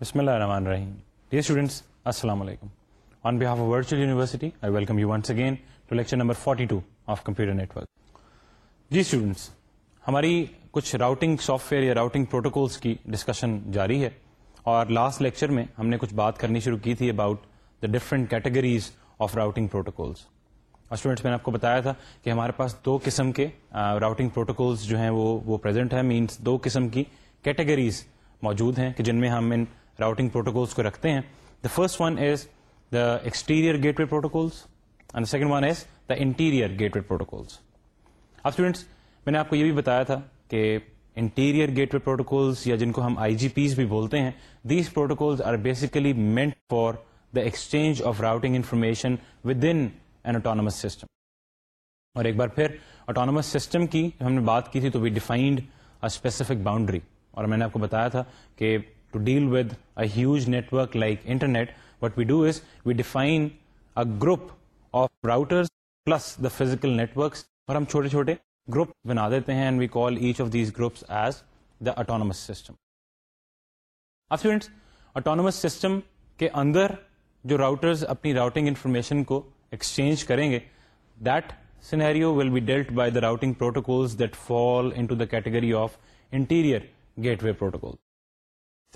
بسم اللہ الرحمن الرحیم السلام علیکم 42 عرمان جی اسٹوڈینٹس ہماری کچھ راؤٹنگ سافٹ ویئر یا راؤٹنگ پروٹوکولس کی ڈسکشن جاری ہے اور لاسٹ لیکچر میں ہم نے کچھ بات کرنی شروع کی تھی about categories of routing protocols students میں نے آپ کو بتایا تھا کہ ہمارے پاس دو قسم کے راؤٹنگ پروٹوکولس جو ہیں وہ پرزینٹ ہیں مینس دو قسم کی کیٹیگریز موجود ہیں کہ جن میں ہم ان راؤٹنگ پروٹوکولس کو رکھتے ہیں the first one is the exterior gateway protocols and second one is the interior gateway protocols اب اسٹوڈینٹس میں نے آپ کو یہ بھی بتایا تھا کہ انٹیریئر گیٹ وے پروٹوکولس یا جن کو ہم آئی جی پیز بھی بولتے ہیں these protocols are basically meant for the exchange of routing information with in autonomous system اور ایک بار پھر اٹانومس سسٹم کی ہم نے بات کی تھی تو وی ڈیفائنڈ اسپیسیفک باؤنڈری اور میں نے آپ کو بتایا تھا کہ deal with huge network like internet what we do is we define group of routers plus the physical networks اور ہم چھوٹے چھوٹے گروپ بنا دیتے ہیں and we call each of these groups as the autonomous system اب students autonomous system کے اندر جو راؤٹرز اپنی راؤٹنگ انفارمیشن کو ایکسچینج کریں گے that scenario will be dealt by the routing protocols that fall into the category of interior gateway protocol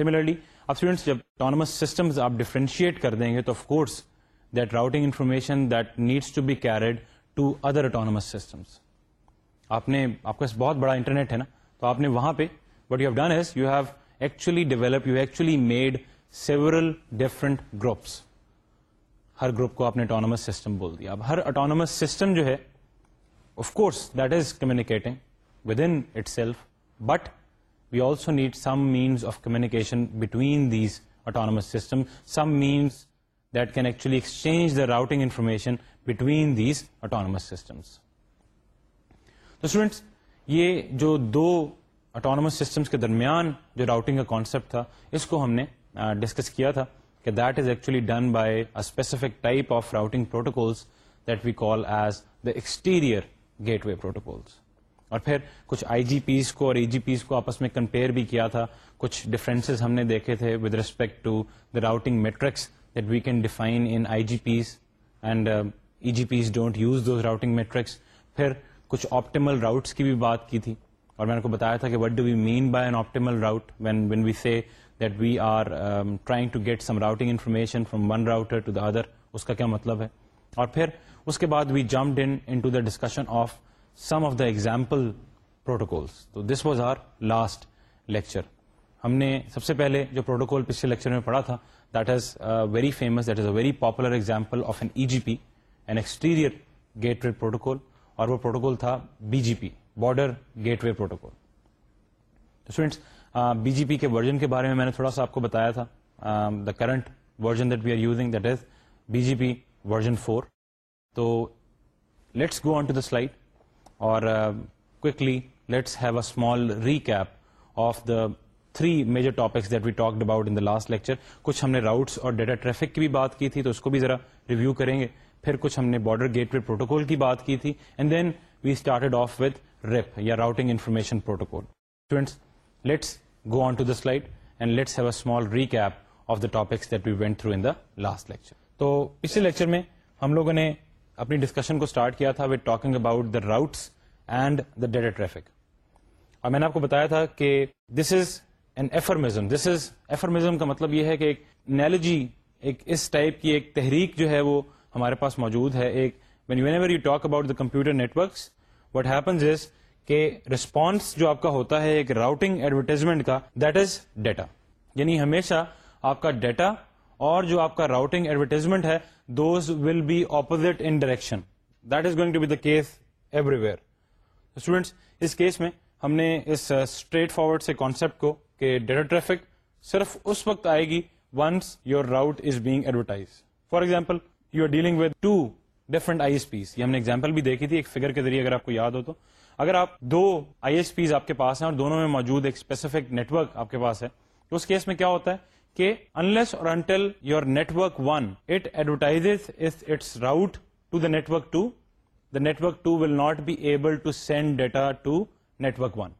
similarly اب students جب اٹانومس سسٹم آپ ڈفرینشیٹ کر دیں گے تو of course that routing information that needs to be carried to other autonomous systems آپ نے آپ کا بہت بڑا انٹرنیٹ ہے نا تو آپ نے وہاں پہ what you have done you have actually develop you actually made several different groups ہر گروپ کو آپ نے اٹانومس سسٹم بول دیا اب ہر اٹانومس سسٹم جو ہے of course that is communicating within itself but we also need some means of communication between these autonomous system some means that can actually exchange the routing information between these autonomous systems تو students یہ جو دو autonomous systems کے درمیان جو routing کا concept تھا اس کو ہم نے ڈسکس کیا تھا کہ that is actually done by a specific type of routing protocols that we call as the exterior gateway protocols اور پھر کچھ آئی جی پیز کو اور ای جی پیز کو آپس میں کمپیئر بھی کیا تھا کچھ ڈفرینسز ہم نے دیکھے تھے with respect to the routing metrics that we can define in I G Ps and E G Ps don't use those routing metrics پھر کچھ آپٹیمل راؤٹس کی بھی بات کی تھی اور میں نے کو بتایا تھا کہ what do we mean by an optimal route when when we see that we are trying to get some routing information from one router to the other اس کا کیا مطلب ہے اور پھر اس کے بعد we jump done in discussion of some of the example protocols تو this was our last lecture ہم نے سب سے پہلے جو پروٹوکول پچھلے لیکچر میں پڑھا تھا that is very famous that is a very popular example of an E G P an exterior gateway protocol اور وہ پروٹوکول تھا B G P border gateway protocol students B G P کے version کے بارے میں میں نے تھوڑا سا آپ کو بتایا تھا the current version that we are using that is B G P version four تو let's go on to the slide اور quickly let's have a small recap of the three major topics that we talk about in the last lecture کچھ ہم نے routes اور data traffic کی بھی بات کی تھی تو اس کو بھی ذرا ریویو کریں گے پھر کچھ ہم نے بارڈر گیٹ وے پروٹوکول کی بات کی تھی and then we started off with RIP یا routing information protocol students let's let's go on to the slide and have a small recap of the topics that we went through in the last lecture تو اسی میں ہم لوگوں نے اپنی discussion کو start کیا تھا with talking about the routes and the data traffic اور میں نے آپ کو بتایا تھا کہ دس از این ایفرمزم دس از ایفرمزم کا مطلب یہ ہے کہ ایک ایک ایک اس ٹائپ کی تحریک جو ہے وہ ہمارے پاس موجود ہے ایک when you ever talk about the computer networks کہ رسپانس جو آپ کا ہوتا ہے ایک راؤٹنگ ایڈورٹیزمنٹ کا دیٹ از ڈیٹا یعنی ہمیشہ آپ کا ڈیٹا اور جو آپ کا راؤٹنگ ایڈورٹیزمنٹ ہے those will be اپٹ انکشنٹ going to be Das everywhere میں ہم نے اس اسٹریٹ uh, فارورڈ سے کانسیپٹ کو کہ ڈیٹا ٹریفک صرف اس وقت آئے گی once your route is being advertise for example you are dealing with two different I S Ps یہ ہم نے ایگزامپل بھی دیکھی تھی ایک فگر کے ذریعے اگر آپ کو یاد ہو تو اگر آپ دو آئی ایس پیز آپ کے پاس ہیں اور دونوں میں موجود ایک اسپیسیفک نیٹورک آپ کے پاس ہے تو اس کیس میں کیا ہوتا ہے کہ انلیس اور until your network one it advertise its route to the network two the network two will not be able to send data to network one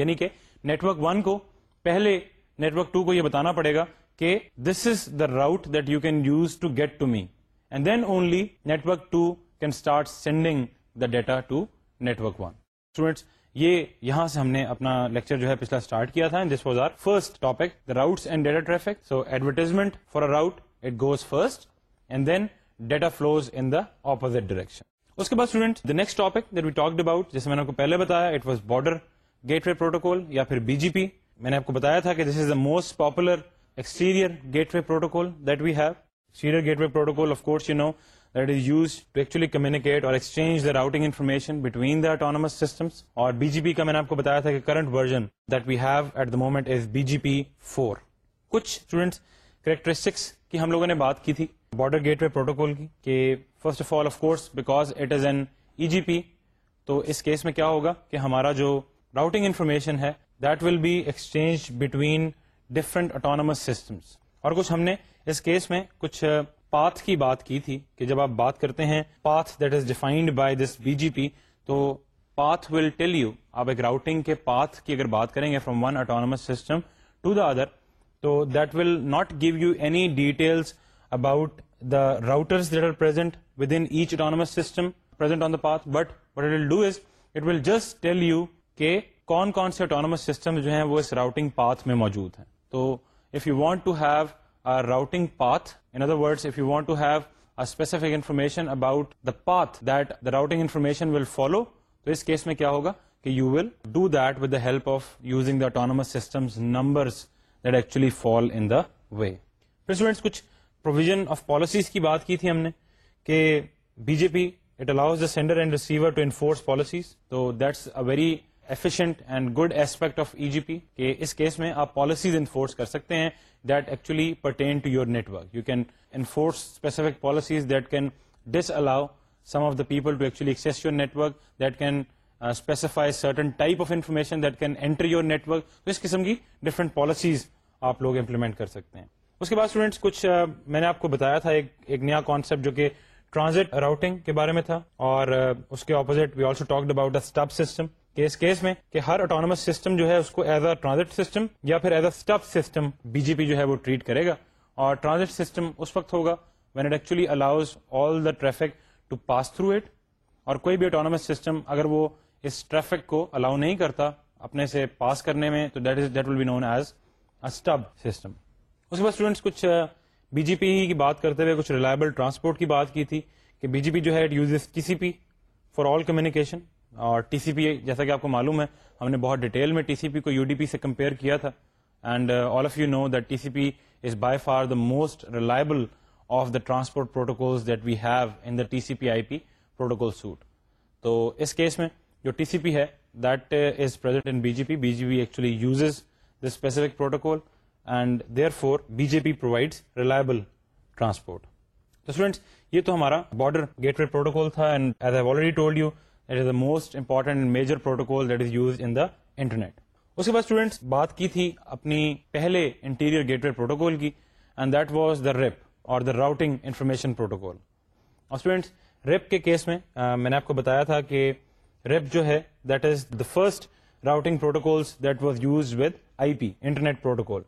یعنی کہ نیٹورک ون کو پہلے نیٹورک ٹو کو یہ بتانا پڑے گا کہ this is the route that you can use to get to me and then only network two can start sending the data to network one students یہ یہاں سے ہم نے اپنا لیکچر جو ہے پچھلا اسٹارٹ کیا تھا this was our first topic the routes and data traffic so advertisement for a route it goes first and then data flows in the opposite direction اس کے بعد student the next topic that we talk about جیسے میں نے آپ کو پہلے بتایا it was border gateway protocol یا پھر بی جی پی میں نے آپ کو بتایا تھا کہ this is the most popular exterior gateway protocol that we have سیریئر gateway protocol of course you know that is use to actually communicate اور exchange the routing information between the autonomous systems اور B G P کا میں نے آپ کو بتایا تھا کہ current version that we have at the moment is B G P four کچھ اسٹوڈینٹس کریکٹرسٹکس کی ہم لوگوں نے بات کی تھی بارڈر گیٹ وے پروٹوکول کی کہ first of all of course because it is an E G P تو اس کیس میں کیا ہوگا کہ ہمارا جو راؤٹنگ انفارمیشن ہے that will be exchange between different autonomous systems اور کچھ ہم نے اس کیس میں کچھ پاتھ کی بات کی تھی کہ جب آپ بات کرتے ہیں path that is defined by this B G P تو پاتھ ول ٹیل یو آپ ایک راؤٹنگ کے پاتھ کی اگر بات کریں گے from one autonomous system to the other تو that will not give you any details about the routers that are present within each autonomous system present on the path but what will do is it will just tell you کہ کون کون سے اٹونس سسٹم جو ہیں وہ اس راؤٹنگ پاتھ میں موجود ہیں تو if you want to have a routing path. In other words, if you want to have a specific information about the path that the routing information will follow, تو اس کیس میں کیا ہوگا کہ you will do that with the help of using the autonomous systems numbers that actually fall in the way پھر students کچھ provision of policies کی بات کی تھی ہم نے کہ B J P it allows the sender and receiver to enforce policies تو that's a very efficient and good aspect of E G P کہ اس کیس میں آپ پالیسیز انفورس کر سکتے ہیں that actually pertain to your network you can enforce specific policies that can disallow some of the people to actually access your network that can specify certain type of information that can enter your network تو اس قسم کی different policies آپ لوگ implement کر سکتے ہیں اس کے بعد اسٹوڈینٹس کچھ uh, میں نے آپ کو بتایا تھا ایک نیا کانسیپٹ جو کہ ٹرانزٹ راؤٹنگ کے بارے میں تھا اور uh, اس کے opposite we also talk stub system case میں کہ ہر اٹانومس سسٹم جو ہے اس کو ایز اے ٹرانزٹ سسٹم یا پھر as a system B G P جو ہے وہ ٹریٹ کرے گا اور ٹرانزٹ سسٹم اس وقت ہوگا when it actually allows all the traffic to pass through it اور کوئی بھی اٹانومس سسٹم اگر وہ اس ٹریفک کو الاؤ نہیں کرتا اپنے سے پاس کرنے میں تو that is that will be known as system اس کے بعد کچھ بی جی پی کی بات کرتے ہوئے کچھ ریلائبل ٹرانسپورٹ کی بات کی تھی کہ بی جی پی جو ہے it use T C P for all communication اور ٹی سی پی جیسا کہ آپ کو معلوم ہے ہم نے بہت ڈیٹیل میں ٹی سی پی کو یو ڈی پی سے کمپیئر کیا تھا and all of you know that T C P is by far the most reliable of the transport that we have in the T C P I P protocol suite تو اس case میں جو T C P ہے that is in B J P B J P actually uses this specific protocol and therefore B J P provides reliable transport تو students یہ تو ہمارا border gateway protocol تھا and as already told you it is the most important major protocol that is use in the internet اس کے بعد students بات کی تھی اپنی پہلے انٹیریئر گیٹ وے پروٹوکول کی and that was the RIP اور دا راؤٹنگ انفارمیشن پروٹوکول اور ریپ کے کیس میں میں نے آپ کو بتایا تھا کہ ریپ جو ہے that is the first routing protocols that was use with I P internet protocol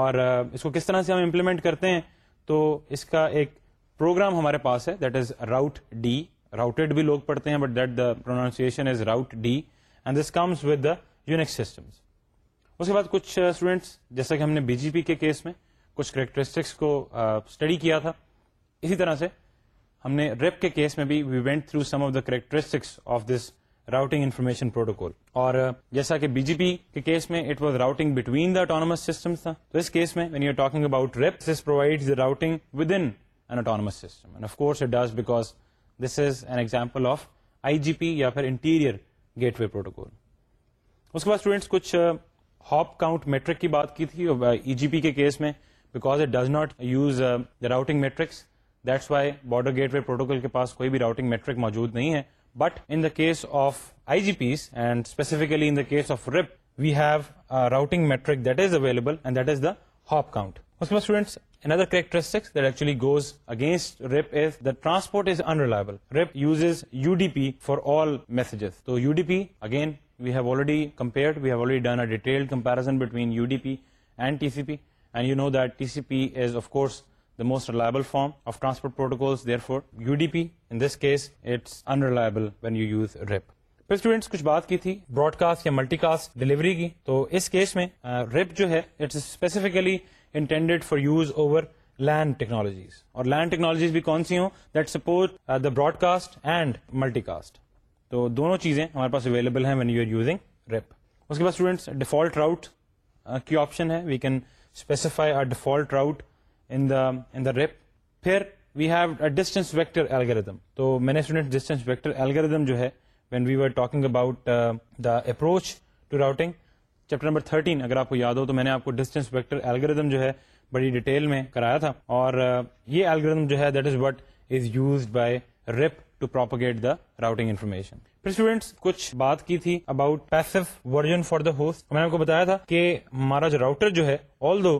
اور اس کو کس طرح سے ہم امپلیمنٹ کرتے ہیں تو اس کا ایک پروگرام ہمارے پاس ہے that is route D routed بھی لوگ پڑھتے ہیں but that the pronunciation is route D and this comes with the Unix systems اس کے بعد کچھ اسٹوڈینٹس uh, جیسا کہ ہم نے بی جی پی کے کیس میں کچھ کریکٹرسٹکس کو اسٹڈی uh, کیا تھا اسی طرح سے ہم نے ریپ کے کیس میں بھی we went through some of the characteristics of this routing information protocol اور uh, جیسا کہ بی جی پی کے کیس میں it was routing between the autonomous system تھا تو اس کیس میں when you talking about RIP this provide routing within autonomous system and of course it does because this is an example of I G P یا پھر interior gateway protocol اس کے بعد students کچھ hop count metric کی بات کی تھی ای جی پی کے کیس میں because it does not use the routing metrics that's why border gateway protocol کے پاس کوئی بھی راؤٹنگ میٹرک موجود نہیں ہے but in the case of I G Ps and specifically in the case of RIP we have routing metric that is available and that is the hop count اس کے بعد students Another characteristic that actually goes against RIP is that transport is unreliable. RIP uses UDP for all messages. So UDP, again, we have already compared, we have already done a detailed comparison between UDP and TCP. And you know that TCP is, of course, the most reliable form of transport protocols. Therefore, UDP, in this case, it's unreliable when you use RIP. پھر students کچھ بات کی تھی broadcast یا multicast delivery کی تو اس case میں رپ جو ہے it's specifically intended for use over LAN technologies اور لینڈ ٹیکنالوجیز بھی کون سی ہوں that support the broadcast and multicast تو دونوں چیزیں ہمارے پاس اویلیبل ہیں when you are using RIP اس کے بعد ڈیفالٹ راؤٹ uh, کی آپشن ہے we can specify uh default route in in the the RIP پھر we have a distance vector الگ تو میں نے ڈسٹینس ویکٹر جو ہے when we are talking about the approach to routing chapter number 13 اگر آپ کو یاد ہو تو میں نے آپ کو ڈسٹینس ویکٹر الگریدم جو ہے بڑی ڈیٹیل میں کرایا تھا اور یہ الگریدم جو ہے that is what is used by RIP to propagate the routing information پھر اسٹوڈینٹس کچھ بات کی تھی about passive version for the host میں نے آپ کو بتایا تھا کہ ہمارا جو راؤٹر جو ہے although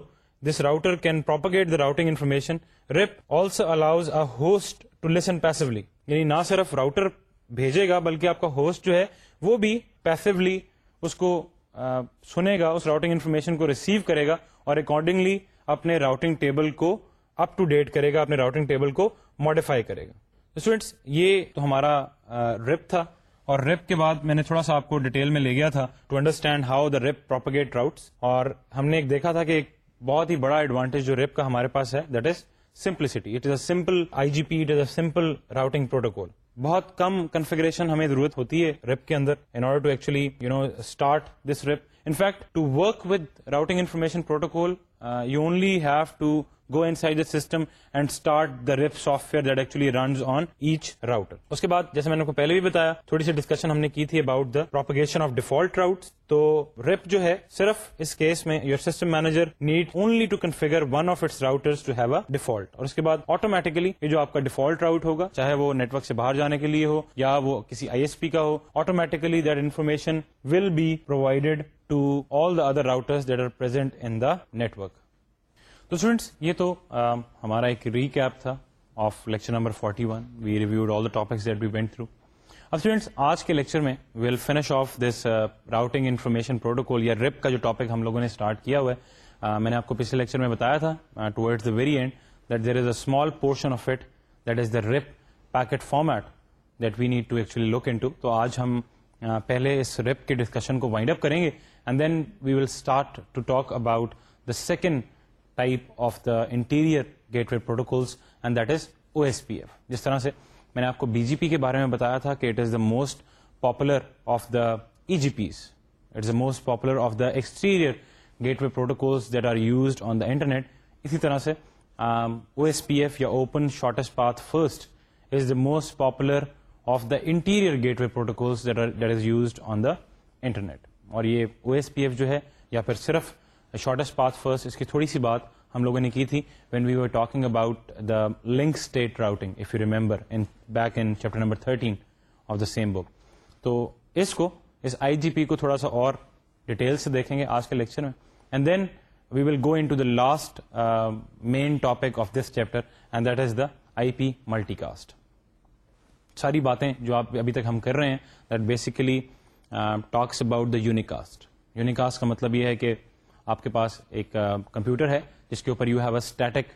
this router can propagate the routing information RIP also allows a host to listen passively یعنی نہ صرف راؤٹر بھیجے گا بلکہ آپ کا ہوسٹ جو ہے وہ بھی پیسولی اس کو سنے گا اس راؤٹنگ انفارمیشن کو ریسیو کرے گا اور اکارڈنگلی اپنے راؤٹنگ ٹیبل کو اپ ٹو ڈیٹ کرے گا اپنے راؤٹنگ ٹیبل کو ماڈیفائی کرے گا اسٹوڈینٹس یہ تو ہمارا ریپ تھا اور ریپ کے بعد میں نے تھوڑا سا آپ کو ڈیٹیل میں لے گیا تھا to understand how the RIP propagate route اور ہم نے ایک دیکھا تھا کہ ایک بہت ہی بڑا ایڈوانٹیج جو ریپ کا ہمارے پاس ہے that is simplicity it is a simple I G P it is a simple routing protocol بہت کم کنفیگریشن ہمیں ضرورت ہوتی ہے ریپ کے اندر in order to actually you know start this RIP fact to work with routing information protocol you only have to go side the system and start RIP software اس کے بعد جیسے میں نے پہلے بھی بتایا تھوڑی سی ڈسکشن ہم نے کی تھی about the propagation of default route تو ریپ جو ہے صرف اس کیس میں your system manager need only to configure one of its router default اور اس کے بعد آٹومیٹکلی یہ جو آپ کا ڈیفالٹ راؤٹ ہوگا چاہے وہ نیٹورک سے باہر جانے کے لیے ہو یا وہ کسی آئی ایس پی کا ہو automatically that information will be provided to all the other routers that are present in the network تو اسٹوڈینٹس یہ تو ہمارا ایک ریکیپ تھا of lecture number 41 we reviewed all the topics that we went through اب students آج کے lecture میں we will finish off this routing information protocol یا ریپ کا جو ٹاپک ہم لوگوں نے اسٹارٹ کیا ہوا ہے میں نے آپ کو پچھلے لیکچر میں بتایا تھا towards the very end that there is a small portion of it that is the RIP packet format that we need to actually look in تو آج ہم پہلے اس ریپ کے ڈسکشن کو وائنڈ اپ کریں گے and then we will start to talk about the second type of the interior gateway protocols and that is O S P F جس طرح سے میں نے آپ کو بی جی پی کے بارے میں بتایا تھا کہ it is the most popular of the E G Ps it is the most popular of the exterior gateway protocols that are used on the internet اسی طرح سے او ایس پی ایف یا open shortest path first is the most popular of the interior gateway protocols that is used on the internet اور یہ O S P F جو ہے یا پھر صرف شارٹیسٹ پاتھ فرسٹ اس کی تھوڑی سی بات ہم لوگوں نے کی تھی when we talking about the link state routing if you remember back in chapter number of the same book تو اس کو اس آئی جی پی کو تھوڑا سا اور ڈیٹیل سے دیکھیں گے آج کے لیکچر میں and then we will go into the last main topic of this chapter and that is the I P multicast ساری باتیں جو آپ ابھی تک ہم کر رہے ہیں that basically talks about the unicast unicast کا مطلب یہ ہے کہ آپ کے پاس ایک کمپیوٹر ہے جس کے اوپر you have a static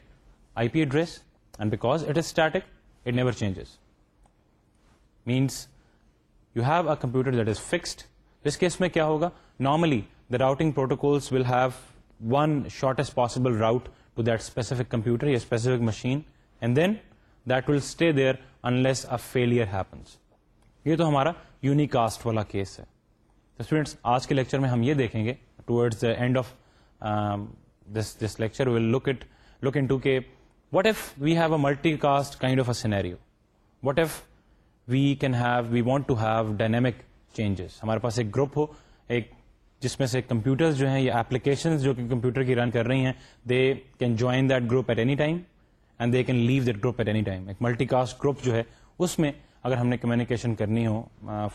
I P address and because it is static it never changes means you have a computer that is fixed اس کیس میں کیا ہوگا normally the routing protocols will have one shortest possible route to that specific computer یا specific machine and then that will stay there unless a failure happens یہ تو ہمارا unicast والا case ہے اسٹوڈینٹس آج کے لیکچر میں ہم یہ دیکھیں گے towards the end of this lecture will look it look into کہ what if we have a multicast kind of a scenario what if we can have we want to have dynamic changes ہمارے پاس ایک group ہو ایک جس میں سے computers جو ہیں یا اپلیکیشنز جو کہ کمپیوٹر کی رن کر رہی ہیں they can join that group at any time and they can leave that group at any time ایک ملٹی کاسٹ گروپ جو ہے اس میں اگر ہم نے کمیونیکیشن کرنی ہو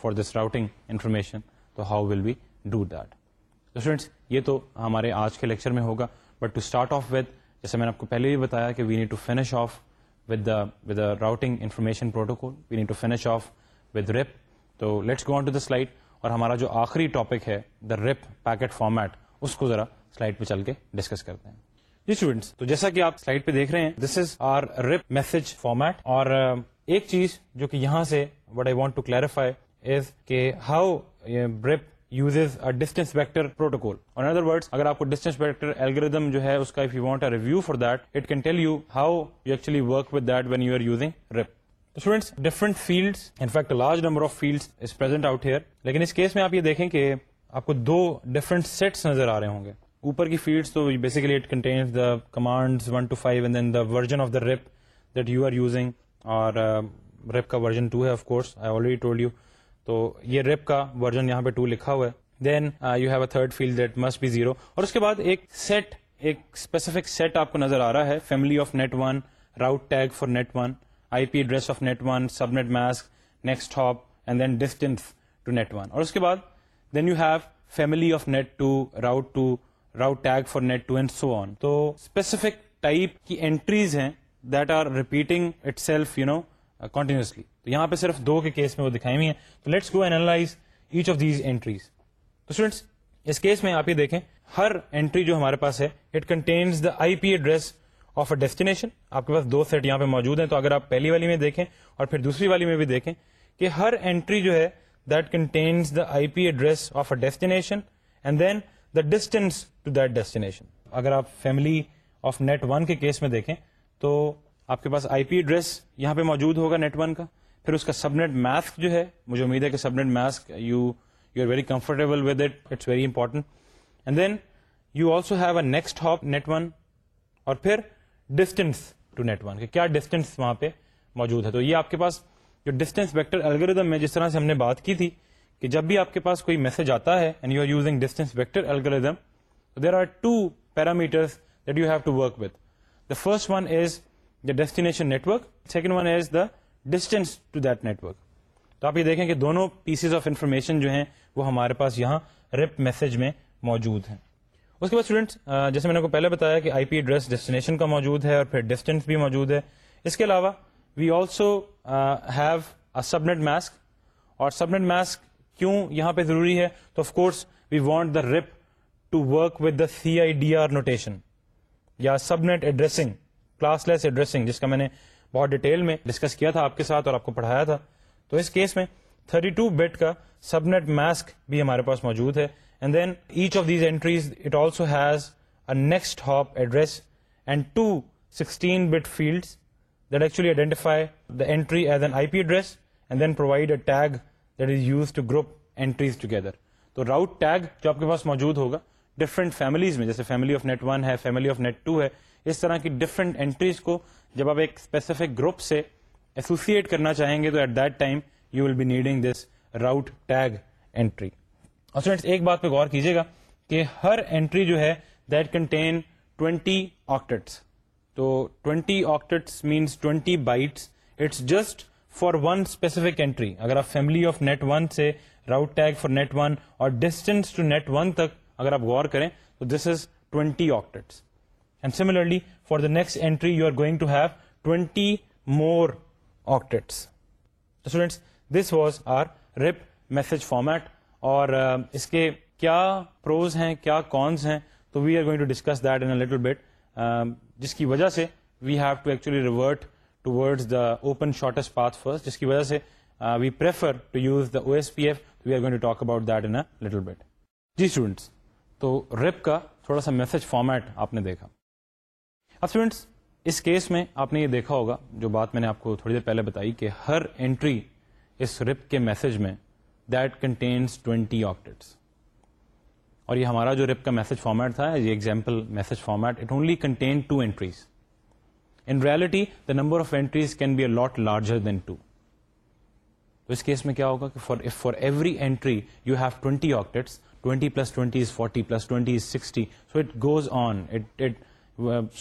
فار دس راؤٹنگ انفارمیشن تو how will we do that students یہ تو ہمارے آج کے لیکچر میں ہوگا but to start off with جیسے میں نے آپ کو پہلے بھی بتایا کہ we need to finish off with with routing information protocol we need to finish off with RIP تو let's go on to the slide اور ہمارا جو آخری ٹاپک ہے دا ریپ پیکٹ فارمیٹ اس کو ذرا سلائڈ پہ چل کے ڈسکس کرتے ہیں جی اسٹوڈینٹس تو جیسا کہ آپ سلائڈ پہ دیکھ رہے ہیں this is our RIP message format اور uh, ایک چیز جو کہ یہاں سے what I want to clarify is کہ how RIP uses a a a distance distance vector vector protocol. In in other words, اگر آپ کو algorithm جو ہے اس کا if you you you you want review for that, that it can tell how actually work with when are using RIP. Students, different fields, fields fact large number of is present out here. لیکن اس میں آپ یہ دیکھیں کہ آپ کو دو different sits نظر آ رہے ہوں گے اوپر کی فیلڈس تو basically it contains the commands command five of the RIP RIP that you are using اور کا ورژن ہے of course I already told you تو یہ ریپ کا ورژن یہاں پہ ٹو لکھا ہوا ہے then you have a third field that must be zero اور اس کے بعد ایک سیٹ ایک اسپیسیفک سیٹ آپ کو نظر آ رہا ہے family of net one route tag for net one I P address of net one subnet mask hop and then distance to net one اور اس کے بعد then you have family of net two route two route tag for net two and so on تو specific type کی entries ہیں that are repeating itself you know continuously تو یہاں پہ صرف دو کے کیس میں وہ دکھائی ہوئی ہیں تو let's go analyze each of these entries تو اسٹوڈینٹس اس کیس میں آپ یہ دیکھیں ہر اینٹری جو ہمارے پاس ہے it contains the I P address of a destination آپ کے پاس دو سیٹ یہاں پہ موجود ہیں تو اگر آپ پہلی والی میں دیکھیں اور پھر دوسری والی میں بھی دیکھیں کہ ہر اینٹری جو ہے that contains the I P address of a destination and then the distance to that destination اگر آپ فیملی آف نیٹ ون کے کیس میں دیکھیں تو آپ کے پاس آئی پی ایڈریس یہاں پہ موجود ہوگا نیٹ ون کا پھر اس کا سب نیٹ میسک جو ہے مجھے امید ہے کہ subnet you you are very comfortable with it it's very important and then you also have a next hop net one اور پھر ڈسٹینس ٹو نیٹ ون کیا ڈسٹینس وہاں پہ موجود ہے تو یہ آپ کے پاس جو ڈسٹینس ویکٹر الگوریدم میں جس طرح سے ہم نے بات کی تھی کہ جب بھی آپ کے پاس کوئی میسج آتا ہے and you are using distance vector algorithm there are two parameters that you have to work with the first one is destination network second one is the distance to that network تو آپ یہ دیکھیں کہ دونوں pieces of information جو ہیں وہ ہمارے پاس یہاں ریپ میسج میں موجود ہیں اس کے بعد جیسے میں نے کو پہلے بتایا کہ آئی پی ایڈریس ڈیسٹینیشن کا موجود ہے اور پھر ڈسٹینس بھی موجود ہے اس کے علاوہ we also have a subnet mask اور سبنیٹ ماسک کیوں یہاں پہ ضروری ہے تو of course we want the RIP to work with the C I D R notation یا subnet addressing classless addressing جس کا میں نے بہت ڈیٹیل میں ڈسکس کیا تھا آپ کے ساتھ اور آپ کو پڑھایا تھا تو اس کیس میں 32 بٹ کا سب نیٹ ماسک بھی ہمارے پاس موجود ہے and then each of these entries it also has a next hop address and two sixteen bit fields that actually identify the entry as an I P address and then provide a tag that is use to group entries together تو route tag جو آپ کے پاس موجود ہوگا different families میں جیسے family of net one ہے فیملی آف نیٹ ٹو ہے اس طرح کی ڈفرینٹ انٹریز کو جب آپ ایک اسپیسیفک گروپ سے ایسوسیٹ کرنا چاہیں گے تو at that time you will be needing this route tag entry اور ایک بات پہ غور کیجیے گا کہ ہر اینٹری جو ہے دیٹ کنٹین ٹوینٹی آکٹس تو twenty octets means twenty bytes it's just for one specific entry اگر آپ فیملی آف نیٹ ون سے route tag for net one اور ڈسٹینس ٹو نیٹ ون تک اگر آپ غور کریں تو this is twenty octets similarly for the next entry you are going to have twenty more ops this was our RIP message format اور اس کے کیا پروز ہیں کیا کونس ہیں تو we are going to discuss that in little bit جس کی وجہ سے we have to actually revert towards the open shortest path first جس کی وجہ سے we prefer to use the O S P F we are going to talk about that in little bit جی students تو RIP کا تھوڑا سا message format آپ نے دیکھا اب اسٹوڈینٹس اس کیس میں آپ نے یہ دیکھا ہوگا جو بات میں نے آپ کو تھوڑی دیر پہلے بتائی کہ ہر انٹری اس رپ کے میسج میں دیٹ کنٹینس اور یہ ہمارا جو رپ کا میسج فارمیٹ تھا یہ example message format it only contain two entries in reality the number of entries can be a lot larger than two تو اس کیس میں کیا ہوگا کہ فار ایوری کے forty plus twenty so it goes it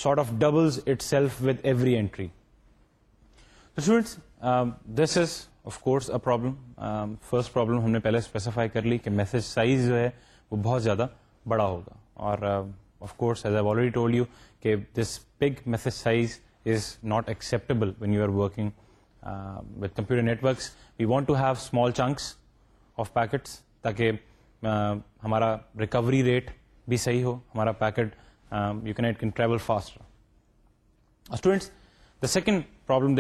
sort of double itself with every entries this is of course a problem first problem ہم نے پہلے اسپیسیفائی کر لی کہ میسج سائز جو ہے وہ بہت زیادہ بڑا ہوگا اور of course as a already told you کہ this big message size is not acceptable when you are working with computer networks we want to have small chunks of packets تاکہ ہمارا ریکوری ریٹ بھی صحیح ہو ہمارا packet you can't can travel fast students the second problem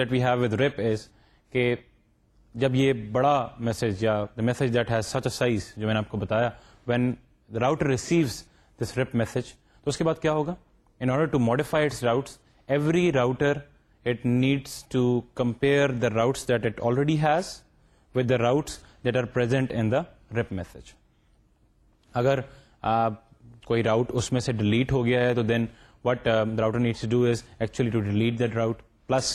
جب یہ بڑا message یا the message that has such a size جو میں نے آپ کو بتایا when it receives this RIP message تو اس کے بعد کیا ہوگا in order to modify its routes every router it needs to compare the routes that it already has with the routes that are present in the RIP message اگر کوئی route اس میں سے ڈیلیٹ ہو گیا ہے تو then what router needs do is actually to delete that route plus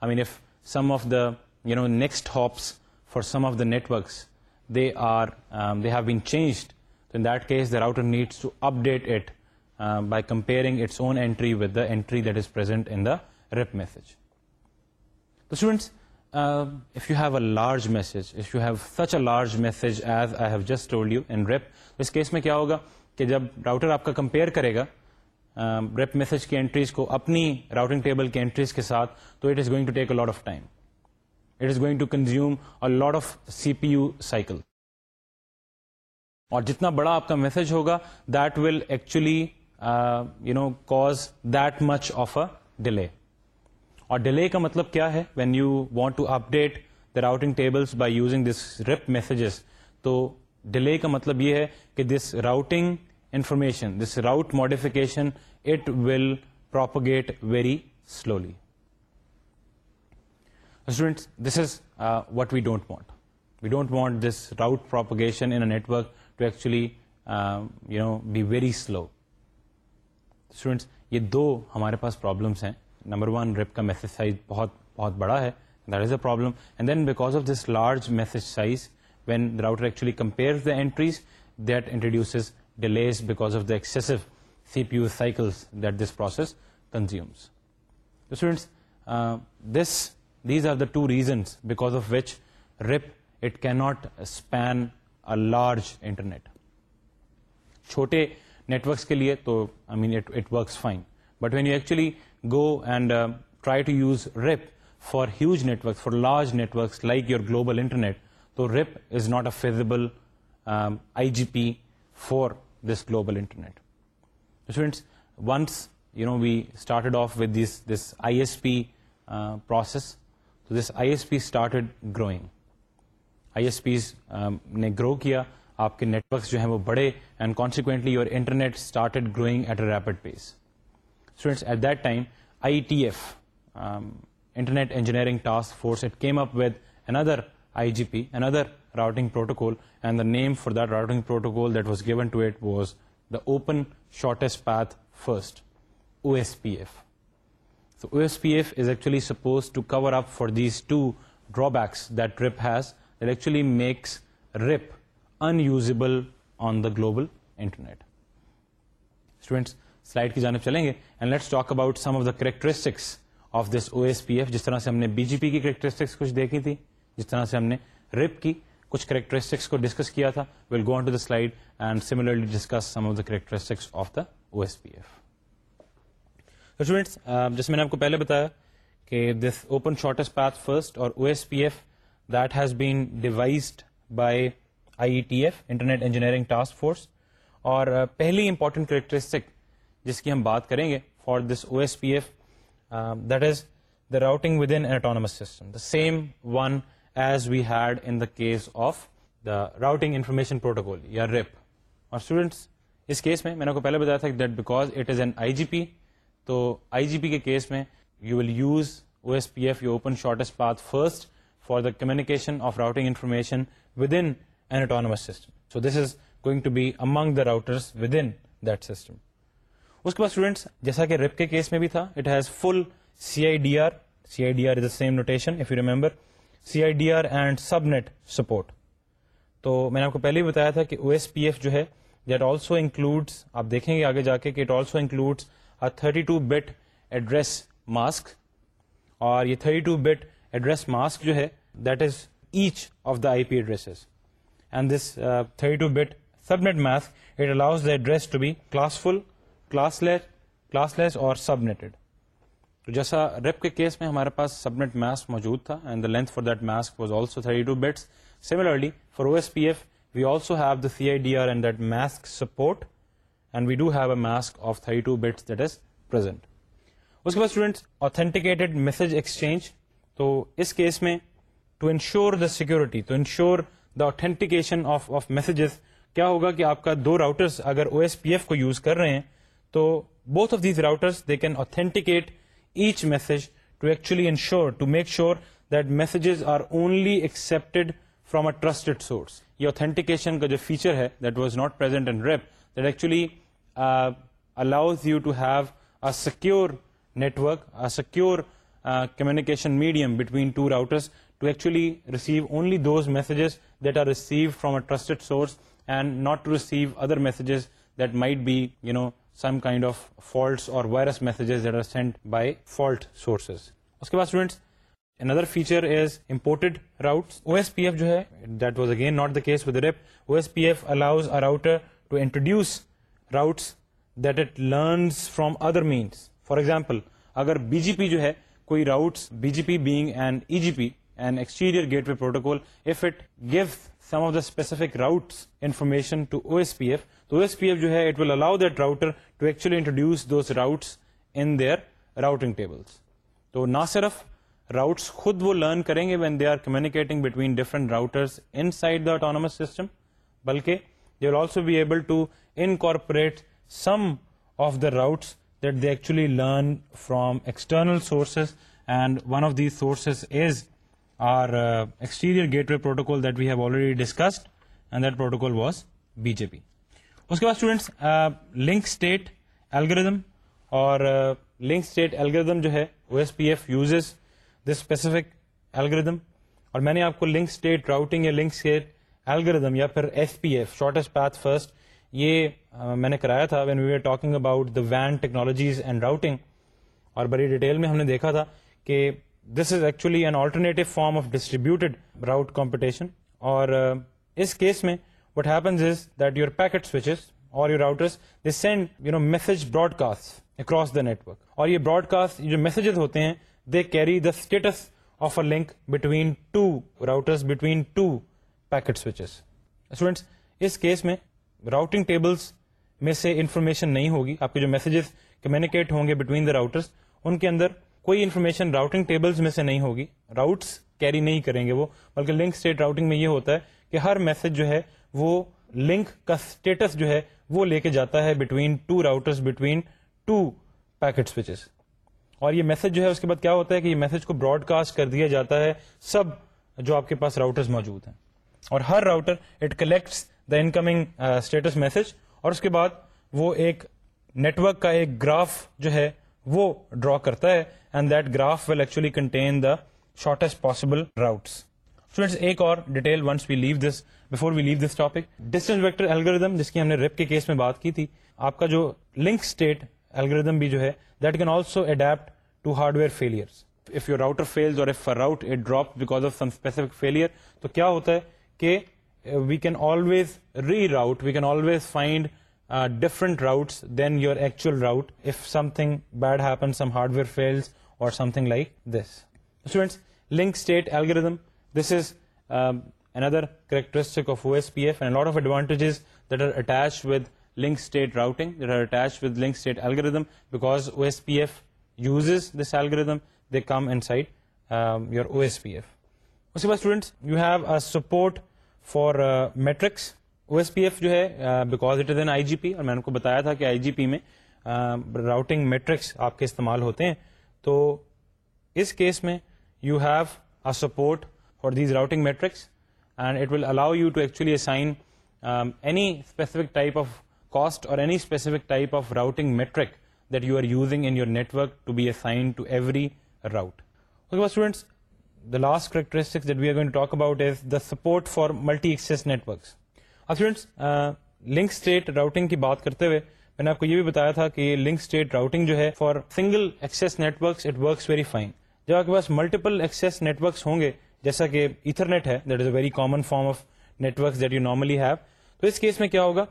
I mean if some of the you know next hops for some of the networks they are they have been changed تو in that case the router needs to update it by comparing its own entry with the entry that is present in the RIP message تو large message such a large message as I have just told you in RIP اس case میں کیا ہوگا کہ جب router آپ کا compare کرے گا ریپ میسج کی انٹریز کو اپنی راؤٹنگ ٹیبل کی انٹریز کے ساتھ تو it is going to take a lot of time it is going to consume a lot of C P U cycle اور جتنا بڑا آپ کا میسج ہوگا that will actually you know cause that much of a delay اور delay کا مطلب کیا ہے when you want to update the routing tables by using this RIP messages تو ڈیلے کا مطلب یہ ہے کہ this routing information this route modification it will propagate very slowly students this is what we don't want we don't want this route propagation in network to actually you know be very slow students یہ دو ہمارے پاس problems ہیں number one RIP کا message size بہت بہت بڑا ہے that is a problem and then because of this large message size went actually compares the entries that introduces delays because of this C P U cycle that this process consumes students this these are the two reasons because of which RIP it کی not span a large internet چھوٹے networks کے لیے تو I means fine but when you actually go and try to use RIP for huge networks for large networks like your global internet تو RIP is not a feasible I G P for global internets once you know we started off this I S P process this I S P started growing I S P نے grow کیا آپ کے networks جو ہیں وہ بڑے and consequently you internet growing at a rapid pace at that time I T F internet engineering task force at came upon I G P another routing protocol and the name for that routing protocol that was given to it was the open shortest path first, OSPF. So OSPF is actually supposed to cover up for these two drawbacks that RIP has that actually makes RIP unusable on the global internet. Students, slide کی جانب چلیں گے and let's talk about some of the characteristics of this O S P F جس طرح سے ہم نے be G پی کی کریکٹرسٹکس کچھ دیکھی تھی جس طرح سے ہم نے رپ کی کچھ کریکٹرسٹکس کو ڈسکس کیا تھا we'll go on to the slide and similarly discuss some of the characteristics of the O S P F students جس میں نے آپ کو پہلے بتایا کہ this open shortest path first اور O S P F that has been devised by I E T F internet engineering task force اور uh, پہلی امپورٹنٹ کریکٹرسٹک جس کی ہم بات کریں گے for this O S P F that is the routing within autonomous system the same one as we'd in the case of the routing information protocol یا RIP اور اس اسٹوڈنٹس میں میں نے کو پہلے بتایا تھا that because it is an I G P تو آئی جی پی کے کیس میں you will use O S P F you open shortest path first for the communication of routing information with in an autonomous system so this is going to be among the routers with in that system اس کے بعد students جیسا کہ RIP کے case میں بھی تھا it has full C I D R C I D R is the same notation if you remember C I D R and subnet support تو میں نے آپ کو پہلے ہی بتایا تھا کہ او ایس پی ایف جو ہے دیٹ آلسو انکلوڈس آپ دیکھیں گے آگے جا کے کہ it also includes thirty two bit address mask اور یہ thirty two bit address mask جو ہے that is each of the I P address and this thirty two bit subnet mask it allows the address to be classful classless classless اور subnetted تو جیسا RIP کے case میں ہمارے پاس subnet mask موجود تھا and the length for that mask was also thirty two bits similarly for O S P F we also have the C I D R and that mask support and we do have a mask of thirty two bits that is present اس کے بعد students authenticated message exchange تو اس case میں to ensure the security to ensure the authentication of of messages کیا ہوگا کہ آپ کا دو راؤٹرس اگر او ایس پی ایف کو یوز کر رہے ہیں تو both of these routers they can authenticate each message to actually ensure to make sure this are only expected from a trusted source یہ اوتینٹیشن کا جو feature ہے secure network secure communication medium between two routers that are receive from a trusted source and not to receive other messages that might be you know some kind of faults اور virus messages again not the case و RIP O S P F allows are introduce routes that it learns from other means for example اگر B G P جو ہے کوئی routes B G P being and E G P and exterior gateway protocol specific route information to O S P F تو O S P F جو ہے it will allow that router to actually introduce those routes in their routing tables تو نہ صرف routes خود وہ learn کریں گے when they are communicating between different routers inside the autonomous system بلکہ they will also be able to incorporate some of the routes that they actually learn from external sources and one of these sources is our exterior gateway protocol that we have already discussed and that protocol was B J P اس کے بعد students link state algorithm اور link state الگ جو ہے O S P F uses this specific اور میں نے آپ کو لنک اسٹیٹ راؤٹنگ یا لنک اسٹیٹ یا پھر S P F shortest path first یہ میں نے کرایا تھا when we are talking about the وین ٹیکنالوجیز اینڈ راؤٹنگ اور بڑی ڈیٹیل میں ہم نے دیکھا تھا کہ this is actually an alternative form of distributed route computation اور اس کیس میں what happens your packet switches اور you راؤٹرو message broadcast across the network اور یہ براڈ کاسٹ جو میسجز ہوتے ہیں they carry the status of a link between two routers between two packet switches students اس case میں routing tables میں سے انفارمیشن نہیں ہوگی آپ کے جو میسجز کمیونیکیٹ ہوں گے بٹوین دا راؤٹرس ان کے اندر کوئی انفارمیشن راؤٹنگ ٹیبلس میں سے نہیں ہوگی راؤٹس کیری نہیں کریں گے وہ بلکہ لنک اسٹیٹ راؤٹنگ میں یہ ہوتا ہے کہ ہر میسج جو ہے وہ لنک کا اسٹیٹس جو ہے وہ لے کے جاتا ہے between two router between two packet switches اور یہ میسج جو ہے اس کے بعد کیا ہوتا ہے کہ یہ میسج کو براڈ کاسٹ کر دیا جاتا ہے سب جو آپ کے پاس راؤٹر موجود ہیں اور ہر router it collects the incoming status message اور اس کے بعد وہ ایک نیٹورک کا ایک گراف جو ہے وہ ڈرا کرتا ہے and that graph will actually contain the shortest possible routes ایک اور detail once we leave this before we leave this topic distance vector ویکٹردم جس کی ہم نے ریپ کے کیس میں بات کی تھی آپ کا جو لنک اسٹیٹ اسٹیٹم بھی جو ہے that can also adapt to hardware failure if your fails اور drop because of some specific تو کیا ہوتا ہے کہ we can always reroute we can always find different routes then your actual route if something bad happen some hardware fails اور something like this this students link state is other characteristic of O S P F and lot of advantages that are attach routing this algorithm they come انائڈ your O S P F اس کے بعد metrics O S P F جو ہے because it is an I G P اور میں نے بتایا تھا کہ آئی جی پی میں راؤٹنگ um, میٹرکس آپ کے استعمال ہوتے ہیں تو اس کیس میں you have support for these routing metrics and it will allow you to specific type of cost اور بات کرتے ہوئے میں نے آپ کو یہ بھی بتایا تھا کہ لنک اسٹیٹ راؤٹنگ جو ہے for single access networks very fine جب آپ کے پاس ملٹیپل ایکسیس نیٹورکس ہوں گے جیسا کہ ایتھرنیٹ ہے that is a very common form of networks that you normally have تو اس کیس میں کیا ہوگا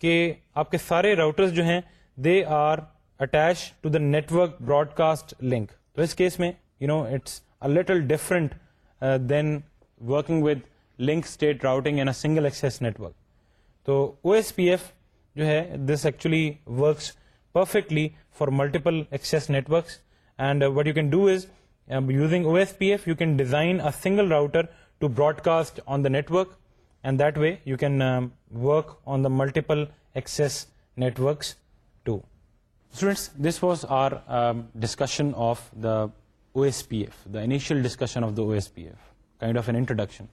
کہ آپ کے سارے راؤٹرس جو ہیں they are attach to the network Broad cost link تو اس کیس میں you know it's little different then working with link state routing a single access network تو او ایس پی ایف جو ہے this actually works perfectly for multiple access networks and what you can do is using O S P F you can design a single router to broadcast on the network and that way you can work on the multiple access networks to students this was our discussion of the O S P F the initial discussion of the O S P F kind of an introduction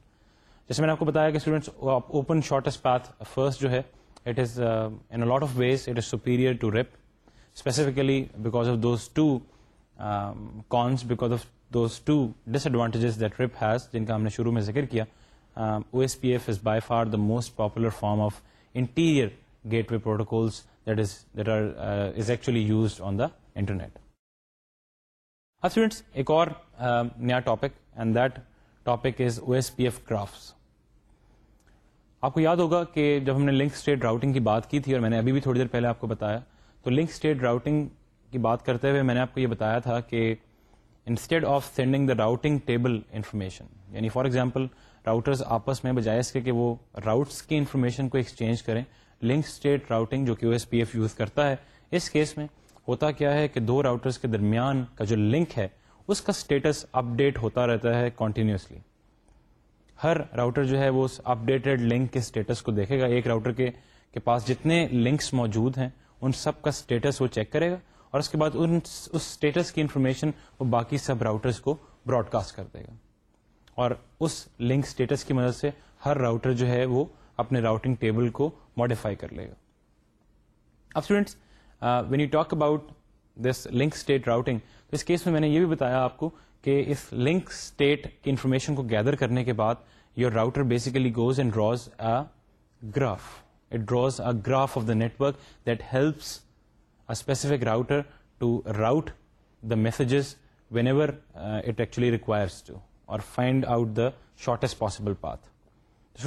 جیسے میں نے آپ کو بتایا کہ students open shortest path first جو ہے it is in lot of ways it is superior to RIP specifically because of those two cons because of those two disadvantages that has جن کا ہم نے شروع میں ذکر کیا O S P F is by far the most popular form of interior gateway protocols that that is is are actually used on the protocol students ایک اور نیا topic and that topic is O S P F crafts آپ کو یاد ہوگا کہ جب ہم نے لنک اسٹیٹ راؤٹنگ کی بات کی تھی اور میں نے ابھی بھی تھوڑی دیر پہلے آپ کو بتایا تو لنک اسٹیٹ راؤٹنگ کی بات کرتے ہوئے میں نے آپ کو یہ بتایا تھا کہ instead of sending the routing table information یعنی فار ایگزامپل راؤٹرز آپس میں بجائے اس کے کہ وہ راؤٹس کی انفارمیشن کو ایکسچینج کریں لنک راؤٹنگ جو کہ O S P F use کرتا ہے اس کیس میں ہوتا کیا ہے کہ دو راؤٹرس کے درمیان کا جو لنک ہے اس کا اسٹیٹس اپ ڈیٹ ہوتا رہتا ہے کنٹینیوسلی ہر راؤٹر جو ہے وہ اس اپڈیٹڈ لنک کے اسٹیٹس کو دیکھے گا ایک راؤٹر کے پاس جتنے لنکس موجود ہیں ان سب کا اسٹیٹس وہ چیک کرے گا اور اس کے بعد ان اس اسٹیٹس کی انفارمیشن وہ باقی سب راؤٹرس کو براڈ کاسٹ کر دے گا اور اس لنک اسٹیٹس کی مدد سے ہر راؤٹر جو ہے وہ اپنے راؤٹنگ ٹیبل کو ماڈیفائی کر لے گا اب students when you talk about this link state routing اس کیس میں میں نے یہ بھی بتایا آپ کو کہ اس لنک اسٹیٹ کی انفارمیشن کو گیدر کرنے کے بعد your router basically goes and draws a graph it draws a graph of the network that helps specific router to route the messages whenever it actually requires to اور find out the shortest possible path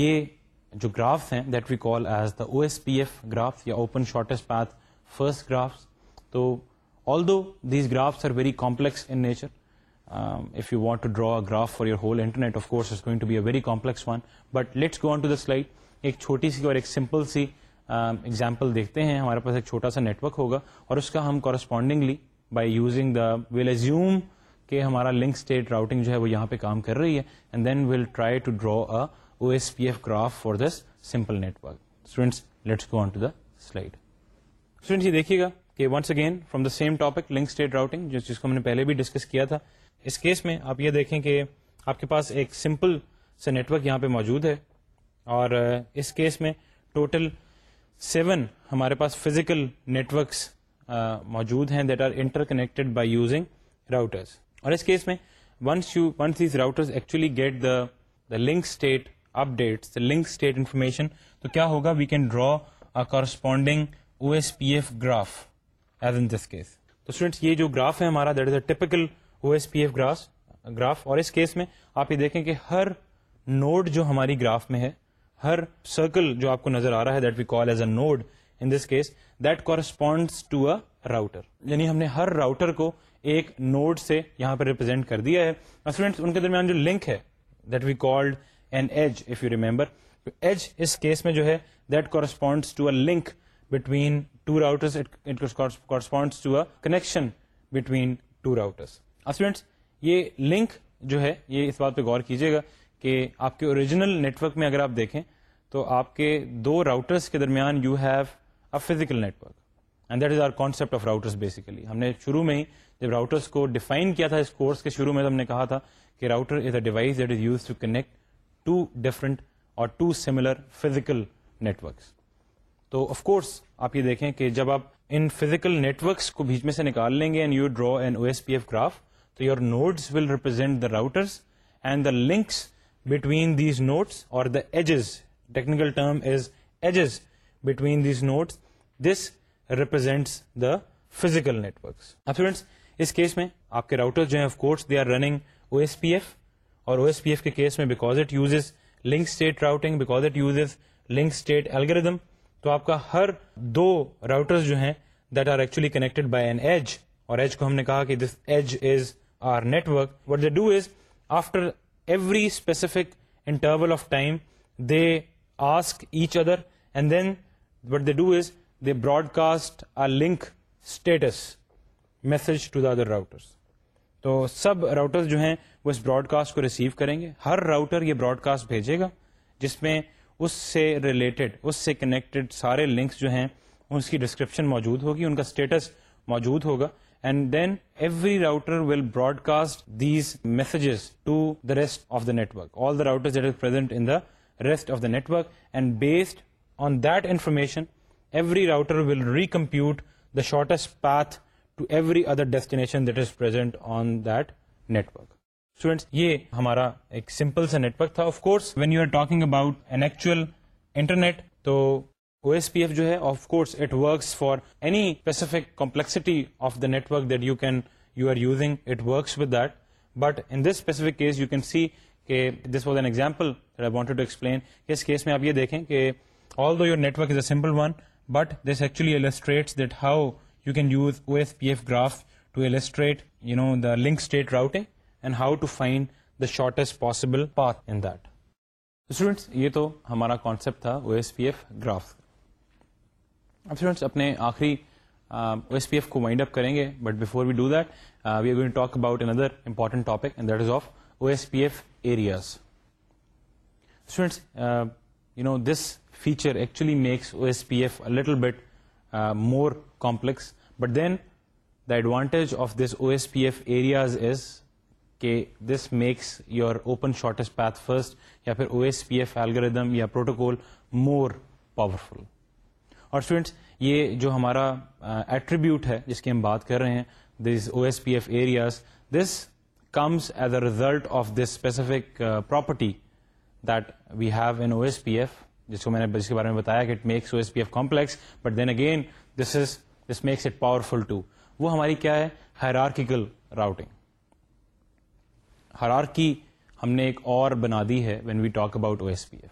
یہ جو graph ہیں that we call as the O S P F graph یا open shortest path first graph تو although these graph are very complex in nature if you want to draw a graph for your whole internet of going to be a very complex one but let's go on to the site ایک چھوٹی سی اور ایک simple سی example دیکھتے ہیں ہمارے پاس ایک چھوٹا سا نیٹ ورک ہوگا اور اس کا ہم correspondingly by using the axiom کہ ہمارا لنک اسٹیٹ راؤٹنگ جو ہے وہ یہاں پہ کام کر رہی ہے and then try to to draw O S P F for this simple students students let's go on the slide یہ دیکھیے گا کہ once again from the same topic link state routing جس جس کو ہم نے پہلے بھی ڈسکس کیا تھا اس کیس میں آپ یہ دیکھیں کہ آپ کے پاس ایک سمپل سا نیٹورک یہاں پہ موجود ہے اور اس کیس میں ٹوٹل سیون ہمارے پاس فزیکل نیٹورکس موجود ہیں that are interconnected by using routers اور اس کیس میں once you once these routers actually get the the link state update state information تو کیا ہوگا we can draw corresponding O S P F graph as in this case تو یہ جو graph ہے ہمارا that is a typical O S P F graph graph اور اس کیس میں آپ یہ دیکھیں کہ ہر نوڈ جو ہماری گراف میں ہے ہر سرکل جو آپ کو نظر آ رہا ہے that we call as a node in this case that corresponds to a router یعنی ہم نے ہر راؤٹر کو ایک نوڈ سے یہاں پر ریپرزینٹ کر دیا ہے اسٹوڈینٹس ان کے درمیان جو لنک ہے that we called an edge if you remember edge اس کیس میں جو ہے that corresponds to a link between two routers corresponds to a connection between two routers students یہ لنک جو ہے یہ اس بات پہ غور کیجیے گا کہ آپ کے اوریجنل نیٹ ورک میں اگر آپ دیکھیں تو آپ کے دو راؤٹرس کے درمیان you have a physical network and that is our concept of routers basically ہم نے شروع میں ہی جب راؤٹرس کو ڈیفائن کیا تھا اس کورس کے شروع میں ہم نے کہا تھا کہ router is a device that is use to connect to different or to similar physical networks تو آف کورس آپ یہ دیکھیں کہ جب آپ ان فزیکل نیٹورکس کو بیچ میں سے نکال لیں گے and you draw an O S P F graph تو your nodes will represent the routers and the links between these notice اور the edges technical this represents the physical میں آپ کے راؤٹر جو ہیں because it use link state routing because link state algorithm تو آپ کا ہر دو راؤٹر جو ہیں that are actually connected by an edge اور ایج کو ہم نے کہا کہ this edge is are network what the do is after every specific interval of time they ask each other and then what they do is they broadcast a link status message to the other routers تو سب router جو ہیں وہ اس broadcast کو receive کریں گے ہر راؤٹر یہ براڈ کاسٹ بھیجے گا جس میں اس سے ریلیٹڈ اس سے کنیکٹڈ سارے لنکس جو ہیں اس کی ڈسکرپشن موجود ہوگی ان کا اسٹیٹس موجود ہوگا and then every router will broadcast these messages to the rest of the other router network and based on that information every router will recompute the shortest path to every other destination that is present on that work یہ ہمارا ایک simple سا network تھا O S P F جو ہے of course it works for any specific complexity of the network you can you are using it works with that but in this specific case you can see کہ this was an example wanted to explain اس case میں آپ یہ دیکھیں کہ although your network is a simple one but this actually illustrates that how you can use O S P F graph to illustrate you know the link state routing and how to find the shortest possible path in that students یہ تو ہمارا concept تھا O S P F graph اب students اپنے آخری O S P F کو wind up کریں گے but before we do that we are going talk about another important topic and that is of O S P F areas students you know this feature actually makes O S P F little bit more complex but then the advantage of this O S P F areas is کہ this makes your open shortest path first یا پھر O S P F algorithm یا protocol more powerful اور students یہ جو ہمارا attribute ہے جس کی ہم بات کر رہے ہیں this O S P F areas this comes as a result of this specific property that we have an O S P F جس کو میں نے جس کے بارے میں بتایا کہ it makes O S P F complex but then again this is this makes it powerful too وہ ہماری کیا ہے ہیرارکیکل راؤٹنگ ہرارکی ہم نے ایک اور بنا دی ہے when we talk about O S P F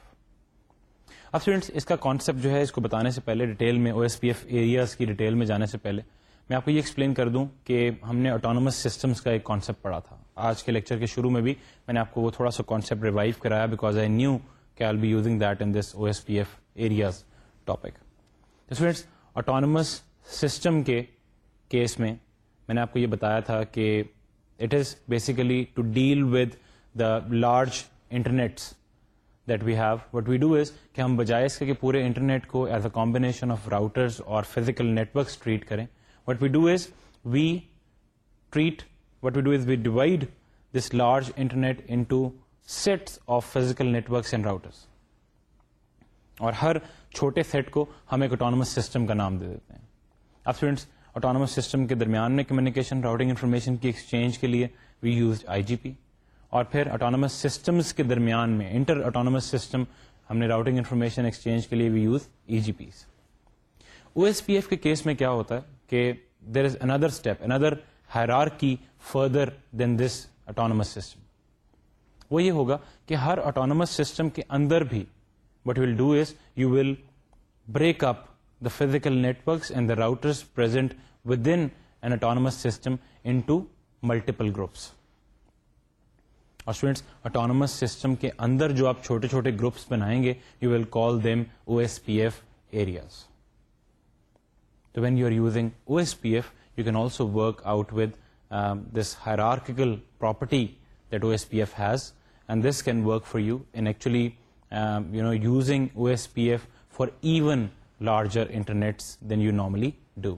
اب اسٹوڈینٹس اس کا کانسیپٹ جو ہے اس کو بتانے سے پہلے ڈیٹیل میں O S P F areas کی ڈیٹیل میں جانے سے پہلے میں آپ کو یہ ایکسپلین کر دوں کہ ہم نے آٹونومس سسٹمس کا ایک کانسیپٹ پڑھا تھا آج کے لیکچر کے شروع میں بھی میں نے آپ کو وہ تھوڑا سا کانسیپٹ ریوائو کرایا بیکاز آئی نیو کہ I be using that in this O S P F areas topic students autonomous system کے کیس میں میں نے آپ کو یہ بتایا تھا کہ it is basically to deal with the large internets that we have what we do is کہ ہم بجائے اس کے کہ پورے انٹرنیٹ کو as a combination of routers اور فزیکل نیٹورکس ٹریٹ کریں what we do is we treat what we do is we divide this large internet into sets of physical networks and routers اور ہر چھوٹے set کو ہم ایک autonomous system کا نام دے دیتے ہیں اب اسٹوڈینٹس اٹانومس سسٹم کے درمیان میں کمیونیکیشن راؤٹنگ انفارمیشن کی ایکسچینج کے لیے we use I G P اور پھر اٹانومس سسٹمس کے درمیان میں انٹر اٹانومس سسٹم ہم نے راؤٹنگ انفارمیشن ایکسچینج کے لیے بھی use E G Ps O S P F کے کیس میں کیا ہوتا ہے کہ there is another step another hierarchy further then this autonomous system وہ یہ ہوگا کہ ہر اٹانومس سسٹم کے اندر بھی what will do is you will break up the physical networks and the routers present within an system into multiple groups اور students autonomous system کے اندر جو آپ چھوٹے چھوٹے گروپس بنائیں گے you will call them O S P F areas تو when you are using O S P F you can also work out with this hierarchical property that O S P F has and this can work for you in actually you know using O S P F for even larger internets than you normally do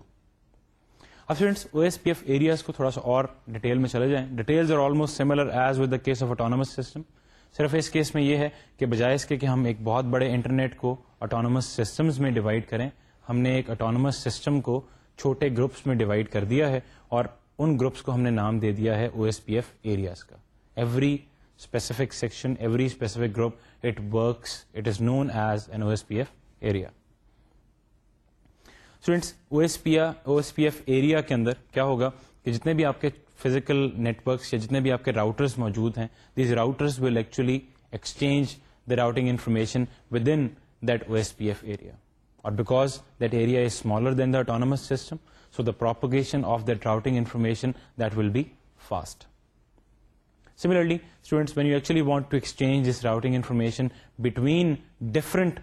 اب friends O S P F areas کو تھوڑا سا اور detail میں چلے جائیں details are almost similar as with the case of autonomous system صرف اس کیس میں یہ ہے کہ بجائے اس کے کہ ہم ایک بہت بڑے انٹرنیٹ کو اٹانومس سسٹمز میں ڈیوائڈ کریں ہم نے ایک اٹانومس سسٹم کو چھوٹے گروپس میں ڈیوائڈ کر دیا ہے اور ان گروپس کو ہم نے نام دے دیا ہے O S P F areas کا every specific section every specific group it works it is known as an O S P F area students O S P O S P F area کے اندر کیا ہوگا کہ جتنے بھی آپ کے فزیکل نیٹورکس یا جتنے بھی آپ کے موجود ہیں these routers will actually exchange the routing information with in that O S P F area اور because that area is smaller than the autonomous system so the propagation of that routing information that will be fast similarly students when you actually want to exchange this routing information between different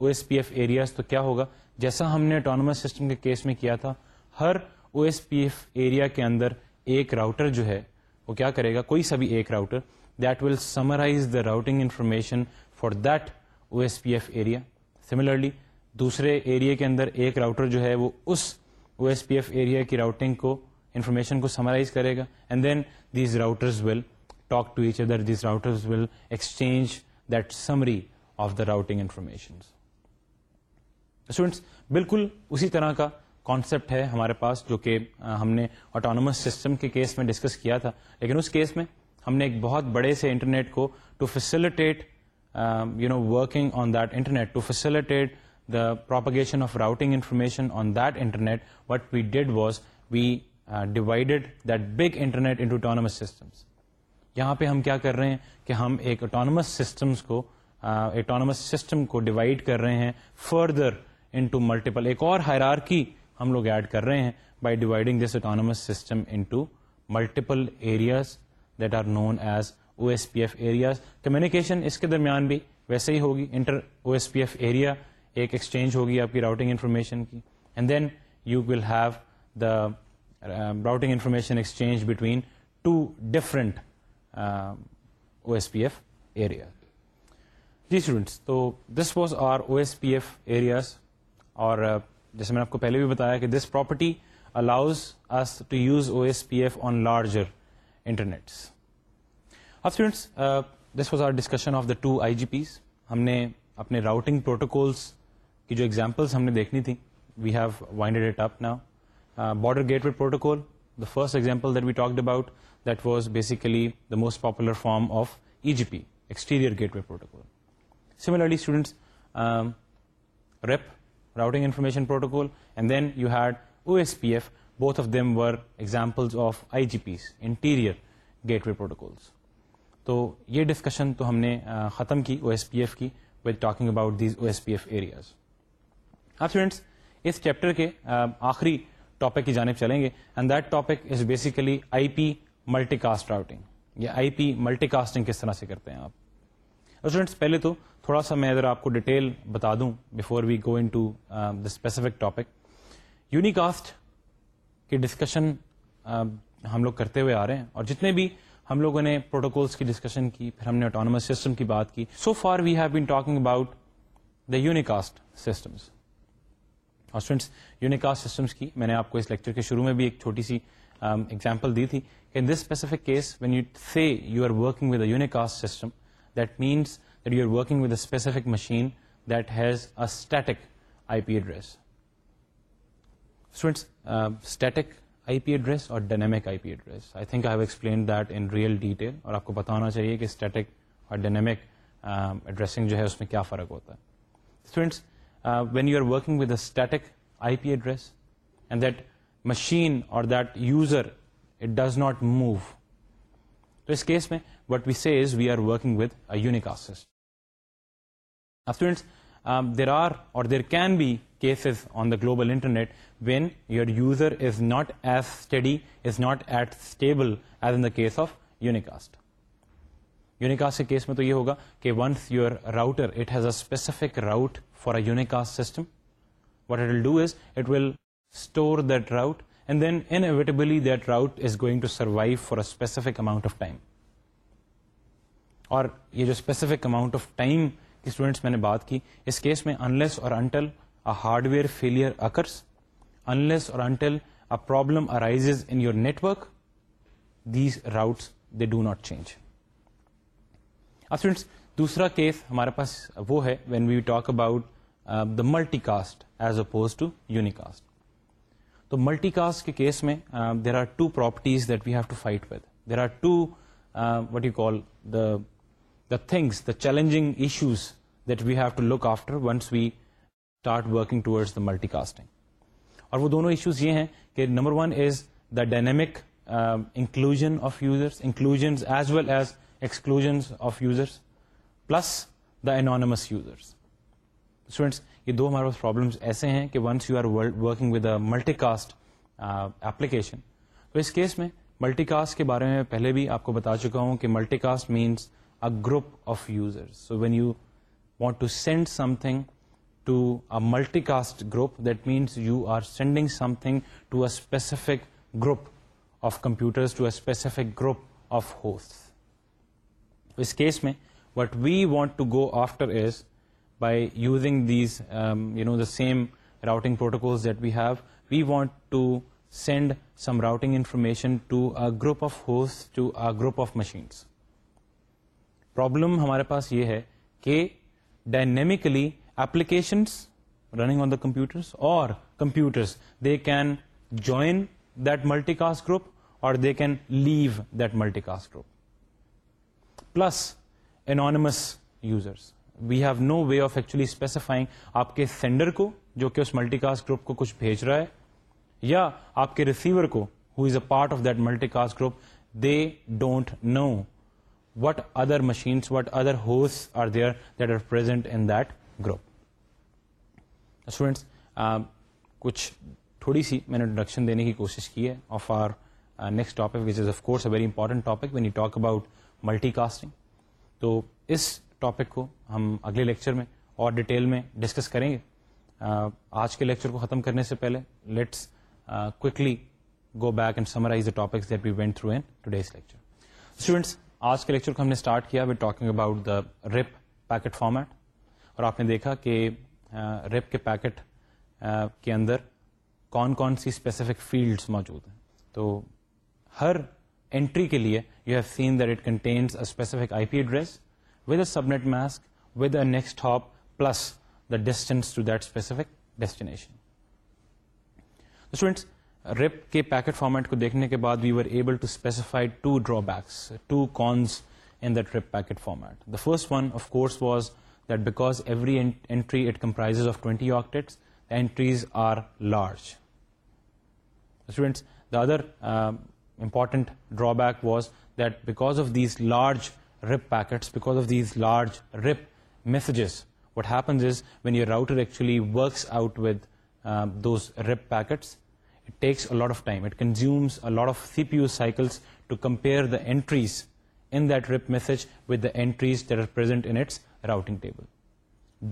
O S P F areas تو کیا ہوگا جیسا ہم نے autonomous system کے case میں کیا تھا ہر O S P F area کے اندر ایک راؤٹر جو ہے وہ کیا کرے گا کوئی سا بھی ایک router that will summarize the routing information for that O S P F area similarly دوسرے ایریا کے اندر ایک راؤٹر جو ہے وہ اس O S P F area کی راؤٹنگ کو انفارمیشن کو سمرائز کرے گا and then these routers will talk to each other these routers will exchange that summary of the routing information students بالکل اسی طرح کا کانسیپٹ ہے ہمارے پاس جو کہ ہم نے آٹونومس سسٹم کے کیس میں ڈسکس کیا تھا لیکن اس کیس میں ہم نے ایک بہت بڑے سے انٹرنیٹ کو to facilitate you know working on that internet to facilitate the propagation of routing information on that internet what we did was we divided that big internet into autonomous systems یہاں پہ ہم کیا کر رہے ہیں کہ ہم ایک اٹانومس سسٹمس کو اوٹونومس سسٹم کو ڈیوائڈ کر رہے ہیں فردر انٹو ملٹیپل ایک اور حیرار کی ہم لوگ ایڈ کر رہے ہیں by dividing this autonomous system into multiple areas that are known as O S P F areas communication اس کے درمیان بھی ویسے ہی ہوگی inter O S P F area exchange ہوگی آپ کی راؤٹنگ انفارمیشن کی and then you will have the routing information exchange between two different O S P F area جی اسٹوڈینٹس تو this was our O S P F areas اور جیسے میں نے آپ کو پہلے بھی بتایا کہ this property allows us to use O S P F on larger internets اب students of the two I G Ps ہم نے اپنے راؤٹنگ پروٹوکولس کی جو ایگزامپلس ہم نے دیکھنی تھیں we have winded it up now border gateway protocol the first example that we talked about that was basically the most popular form of E G P exterior gateway protocol similarly students RIP routing information protocol and then you had O S P F both of them work example of I G P interior gateway protocol تو یہ discussion تو ہم نے ختم کی O S P F کی with talking about these O S P F areas اب students اس چیپٹر کے آخری ٹاپک کی جانب چلیں گے and that topic is basically I P multicast routing یا آئی پی ملٹی کاسٹنگ کس طرح سے کرتے ہیں آپ اسٹوڈینٹس پہلے تو تھوڑا سا میں ادھر آپ کو ڈیٹیل بتا دوں before we go into the specific topic unicast کی ڈسکشن ہم لوگ کرتے ہوئے آ رہے ہیں اور جتنے بھی ہم لوگوں نے پروٹوکولس کی ڈسکشن کی پھر ہم نے اٹانومس سسٹم کی بات کی so far we have been talking about the unicast systems اور اسٹوڈینٹس یونیکاسٹ سسٹمس کی میں نے آپ کو اس لیکچر کے شروع میں بھی ایک چھوٹی سی ایگزامپل دی تھی کہ in this specific case when you see you are working with a unicast system specific machine does a P address real detail اور آپ کو بتانا چاہیے کہ اسٹک اور ڈینےمک ایڈریسنگ um, جو ہے اس میں کیا فرق ہوتا ہے static I P address and that machine اور that user it does not move تو اس کیس میں what we see is we are working with unicast so there are اور there can be cases on the global internet when your user is not as steady is not at stable as in case of unicast unicast case میں تو یہ ہوگا کہ once your router it has اپیسیفک route for unicast system what will do is it will store then then in table this going to survive for افک amount of time اور یہ جو specific amount of time کی اسٹوڈینٹس میں نے بات کی اس کیس میں انلیس اور until a hardware failure occurs unless اور until a problem arises in your network these routes they do not change اب اسٹوڈینٹس دوسرا کیس ہمارے پاس وہ ہے when we talk about the multicast as oppose to unicast تو multicast کے case میں there are two properties that we have to fight with there are two what you call the things the challenging issues that we have to look after once we start multi casting اور وہ دونوں issues یہ ہیں کہ number one is the dynamic inclusion of user as well as exclusion of users plus the anonymous users یہ دو ہمارے پاس پرابلم ایسے ہیں کہ ونس یو آر ورکنگ ودا ملٹی کاسٹ ایپلیکیشن تو اس کیس میں ملٹی کاسٹ کے بارے میں پہلے بھی آپ کو بتا چکا ہوں کہ multicast means a group of users. So when you want to send something to a multicast group, that means you are sending something to a specific group of computers, to a specific group of hosts. In this case, what we want to go after is, by using these, um, the same routing protocols that we have, we want to send some routing information to a group of hosts, to a group of machines. Problem ہمارے پاس یہ ہے کہ dynamically applications running on the computers اور computers they can join that multi cost group اور they can leave that multi cost group plus anonymous users we have no way of actually specifying آپ کے sender کو جو کہ اس ملٹی cost گروپ کو کچھ بھیج رہا ہے یا آپ کے ریسیور کو who is a part of that multi cost group they don't know what other machines what other ہوس آر دیئر کچھ تھوڑی سی میں نے انٹروڈکشن دینے کی کوشش کی ہے very talk about multi casting تو اس ٹاپک کو ہم اگلے لیکچر میں اور ڈیٹیل میں ڈسکس کریں گے uh, آج کے لیکچر کو ختم کرنے سے پہلے let's quickly go back and summarize the topics through an to students آج کے لیکچر کو ہم نے اسٹارٹ کیا with talking about the RIP packet format اور آپ نے دیکھا کہ ریپ کے پیکٹ کے اندر کون کون سی اسپیسیفک فیلڈس موجود ہیں تو ہر انٹری کے لیے you have seen that it contains a specific I P address with a subnet mask with a next hop plus the distance to that specific destination students RIP کے packet format کو دیکھنے کے بعد we were able to specify two drawbacks to in an RIP packet format the first one of course was that because every entry it comprise of twenty twenty octets are large students the other important drawback was that because of these large RIP packets because of these large RIP messages what happens is when your router actually works out with those RIP packets takes a lot of time it consumes a lot of C P U cycles to compare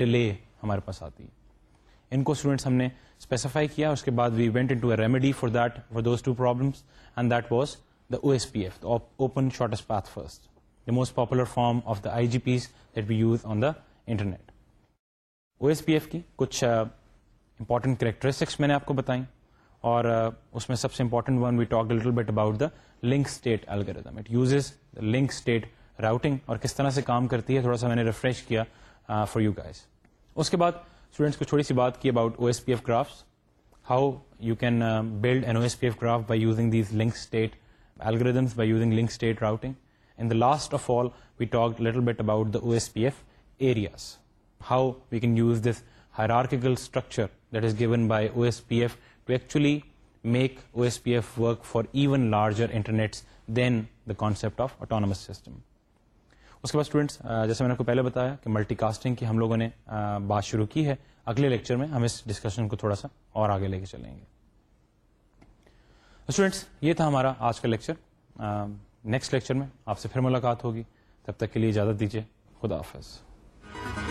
delay ہمارے پاس آتی ہے ان کو students ہم نے specify کیا اس کے بعد we went for those to the O S P F open shortest path first most popular form of the I G Ps that we use on the internet O S P F کی کچھ important uh, characteristics میں نے آپ کو بتائیں اور اس میں سب سے important one we talk little bit about the link state algorithm it link state routing اور کس طرح سے کام کرتی ہے تھوڑا سا میں نے ریفریش کیا فار یو گائز اس کے بعد اسٹوڈینٹس کو سی بات کی about O S P F graphs how you can build an O S P F graph by using these link link state state by using routing in the last of all we talk little bit about the O S P F areas how we can use this hierarchical structure that is given by O S P F to actually make O S P F work for even larger concept than the system. Of اس کے بعد students جیسے میں نے آپ کو پہلے بتایا کہ ملٹی کاسٹنگ کی ہم لوگوں نے بات شروع کی ہے اگلے لیکچر میں ہم اس ڈسکشن کو تھوڑا سا اور آگے لے کے چلیں گے اسٹوڈینٹس یہ تھا ہمارا آج کا لیکچر نیکسٹ لیکچر میں آپ سے پھر ملاقات ہوگی تب تک کے لیے اجازت دیجیے خدا حافظ